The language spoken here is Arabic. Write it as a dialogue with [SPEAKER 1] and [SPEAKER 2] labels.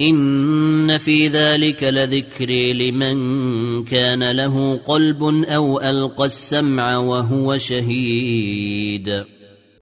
[SPEAKER 1] إن في ذلك لذكري لمن كان له قلب أو ألقى السمع وهو شهيد.